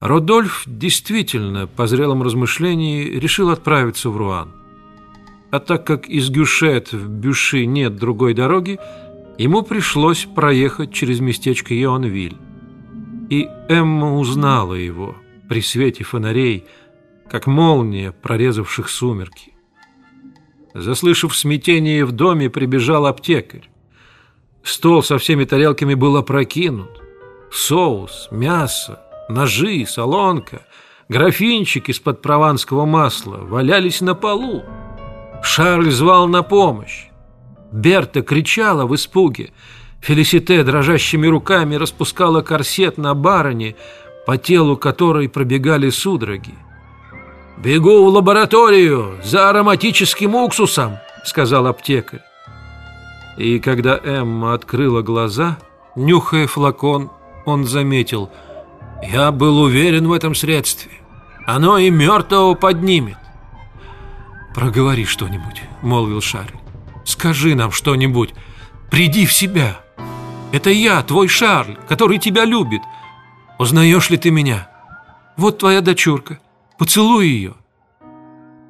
Родольф действительно, по зрелом размышлении, решил отправиться в Руан. А так как из Гюшет в Бюши нет другой дороги, ему пришлось проехать через местечко Йонвиль. И Эмма узнала его при свете фонарей, как молния, прорезавших сумерки. Заслышав смятение в доме, прибежал аптекарь. Стол со всеми тарелками был опрокинут. Соус, мясо, ножи, солонка, графинчик из-под прованского масла валялись на полу. Шарль звал на помощь. Берта кричала в испуге. Фелисите дрожащими руками распускала корсет на бароне, по телу которой пробегали судороги. «Бегу в лабораторию за ароматическим уксусом», — сказал аптекарь. И когда Эмма открыла глаза, нюхая флакон, он заметил, «Я был уверен в этом средстве. Оно и мертвого поднимет». «Проговори что-нибудь», — молвил Шарль. «Скажи нам что-нибудь. Приди в себя. Это я, твой Шарль, который тебя любит. Узнаешь ли ты меня? Вот твоя дочурка». Поцелуй ее!»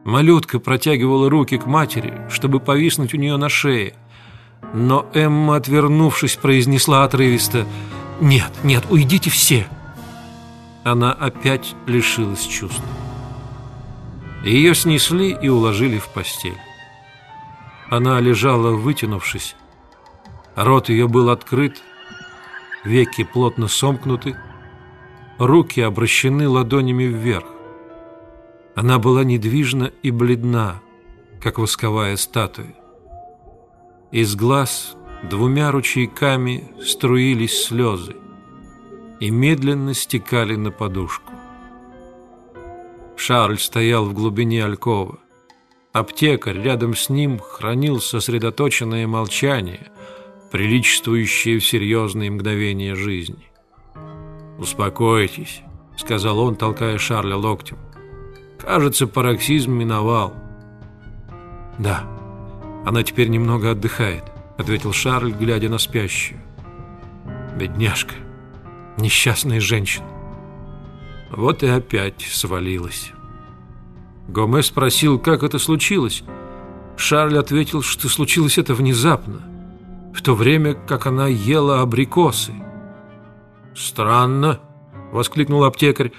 Малютка протягивала руки к матери, чтобы повиснуть у нее на шее. Но Эмма, отвернувшись, произнесла отрывисто «Нет, нет, уйдите все!» Она опять лишилась чувств. Ее снесли и уложили в постель. Она лежала, вытянувшись. Рот ее был открыт, веки плотно сомкнуты, руки обращены ладонями вверх. Она была недвижна и бледна, как восковая статуя. Из глаз двумя ручейками струились слезы и медленно стекали на подушку. Шарль стоял в глубине алькова. Аптекарь рядом с ним хранил сосредоточенное молчание, приличествующее в серьезные мгновения жизни. «Успокойтесь», — сказал он, толкая Шарля локтем. Кажется, пароксизм миновал. Да, она теперь немного отдыхает, ответил Шарль, глядя на спящую. Бедняжка, несчастная женщина. Вот и опять свалилась. Гоме спросил, как это случилось. Шарль ответил, что случилось это внезапно, в то время, как она ела абрикосы. «Странно», — воскликнул аптекарь,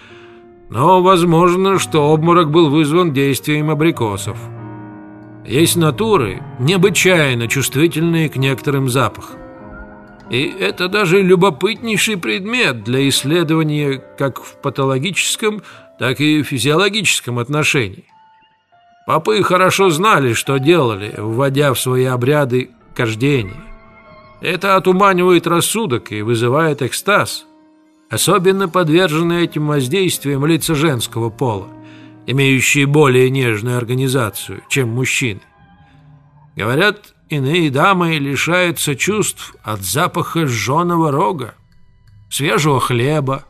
но возможно, что обморок был вызван действием абрикосов. Есть натуры, необычайно чувствительные к некоторым запахам. И это даже любопытнейший предмет для исследования как в патологическом, так и в физиологическом отношении. Попы хорошо знали, что делали, вводя в свои обряды кождение. Это отуманивает рассудок и вызывает экстаз – Особенно подвержены этим воздействиям лица женского пола, имеющие более нежную организацию, чем мужчины. Говорят, иные дамы лишаются чувств от запаха жженого рога, свежего хлеба.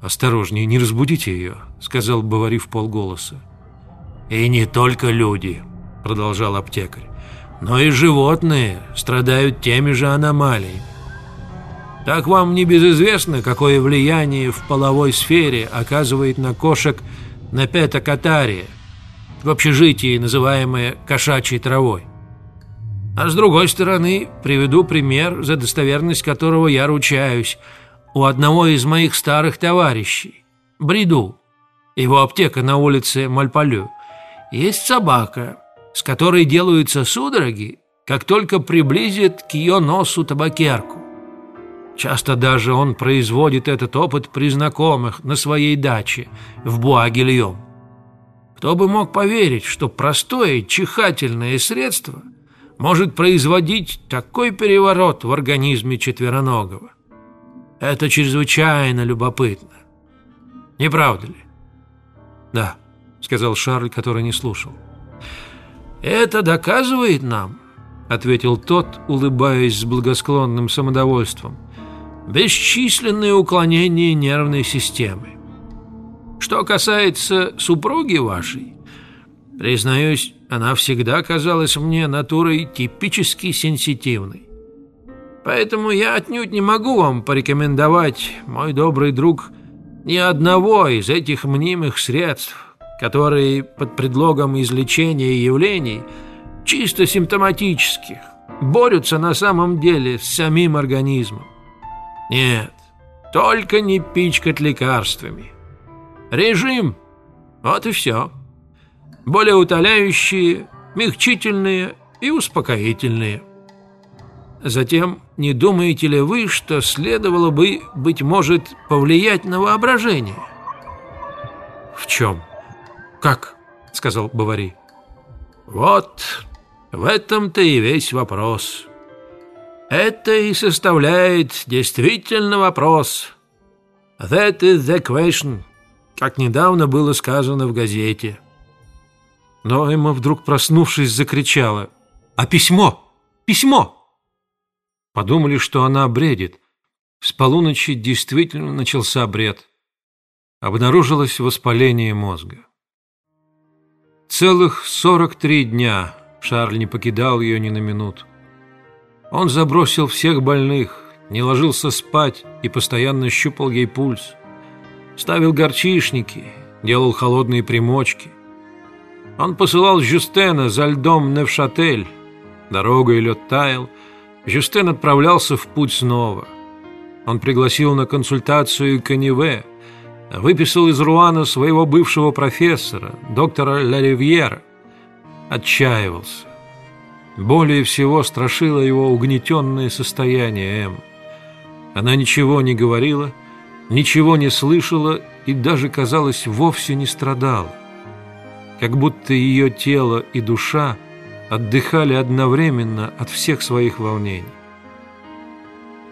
«Осторожнее, не разбудите ее», — сказал Бавари в полголоса. «И не только люди», — продолжал аптекарь, «но и животные страдают теми же аномалиями. Так вам не безызвестно, какое влияние в половой сфере оказывает на кошек напета-катария, в общежитии, называемое кошачьей травой. А с другой стороны, приведу пример, за достоверность которого я ручаюсь, у одного из моих старых товарищей, Бриду, его аптека на улице Мальпалю, есть собака, с которой делаются судороги, как только приблизит к ее носу табакерку. Часто даже он производит этот опыт при знакомых на своей даче в Буагильем. Кто бы мог поверить, что простое чихательное средство может производить такой переворот в организме четвероногого? Это чрезвычайно любопытно. Не правда ли? Да, сказал Шарль, который не слушал. Это доказывает нам, ответил тот, улыбаясь с благосклонным самодовольством, бесчисленные уклонения нервной системы. Что касается супруги вашей, признаюсь, она всегда казалась мне натурой типически сенситивной. Поэтому я отнюдь не могу вам порекомендовать, мой добрый друг, Ни одного из этих мнимых средств, которые под предлогом излечения явлений, чисто симптоматических, борются на самом деле с самим организмом. Нет, только не пичкать лекарствами. Режим – вот и все. Более утоляющие, мягчительные и успокоительные. Затем, не думаете ли вы, что следовало бы, быть может, повлиять на воображение? В чем? Как? Сказал Бавари. Вот, в этом-то и весь вопрос. Это и составляет действительно вопрос. That is the question, как недавно было сказано в газете. Но Эмма, вдруг проснувшись, закричала. «А письмо? Письмо!» Подумали, что она бредит. С полуночи действительно начался бред. Обнаружилось воспаление мозга. Целых 43 дня Шарль не покидал ее ни на минуту. Он забросил всех больных, не ложился спать и постоянно щупал ей пульс. Ставил горчишники, делал холодные примочки. Он посылал Жюстена за льдом Невшатель. Дорогой лед таял, Жюстен отправлялся в путь снова. Он пригласил на консультацию Каниве, выписал из Руана своего бывшего профессора, доктора Ларивьера. Отчаивался. Более всего страшило его угнетенное состояние М. Она ничего не говорила, ничего не слышала и даже, казалось, вовсе не страдала. Как будто ее тело и душа отдыхали одновременно от всех своих волнений.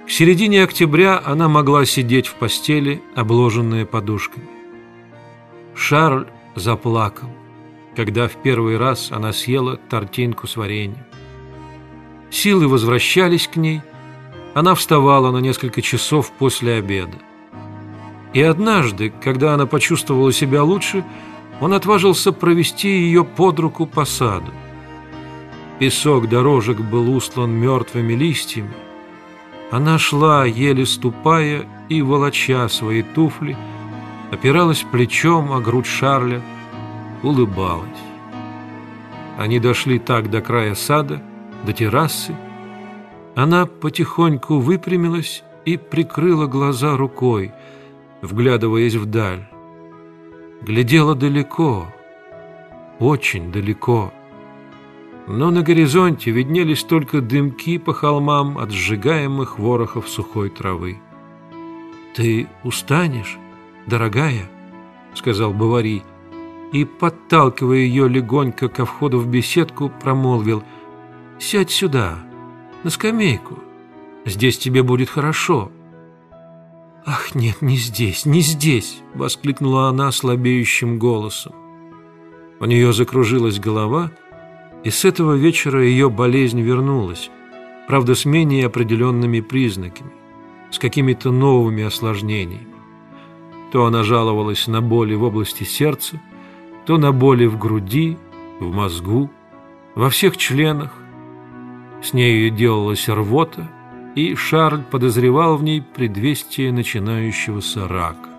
К середине октября она могла сидеть в постели, обложенная подушками. Шарль заплакал, когда в первый раз она съела тортинку с вареньем. Силы возвращались к ней, она вставала на несколько часов после обеда. И однажды, когда она почувствовала себя лучше, он отважился провести ее под руку по саду. Песок дорожек был устлан мертвыми листьями. Она шла, еле ступая и волоча свои туфли, опиралась плечом о грудь Шарля, улыбалась. Они дошли так до края сада, до террасы. Она потихоньку выпрямилась и прикрыла глаза рукой, вглядываясь вдаль. Глядела далеко, очень далеко но на горизонте виднелись только дымки по холмам от сжигаемых ворохов сухой травы. «Ты устанешь, дорогая?» — сказал Бавари, и, подталкивая ее легонько ко входу в беседку, промолвил «Сядь сюда, на скамейку, здесь тебе будет хорошо». «Ах, нет, не здесь, не здесь!» — воскликнула она слабеющим голосом. У нее закружилась голова — и с этого вечера ее болезнь вернулась, правда, с менее определенными признаками, с какими-то новыми осложнениями. То она жаловалась на боли в области сердца, то на боли в груди, в мозгу, во всех членах. С нею делалась рвота, и Шарль подозревал в ней предвестие начинающегося рака.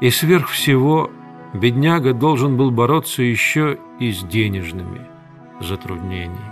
И сверх всего бедняга должен был бороться еще и с денежными затруднениями.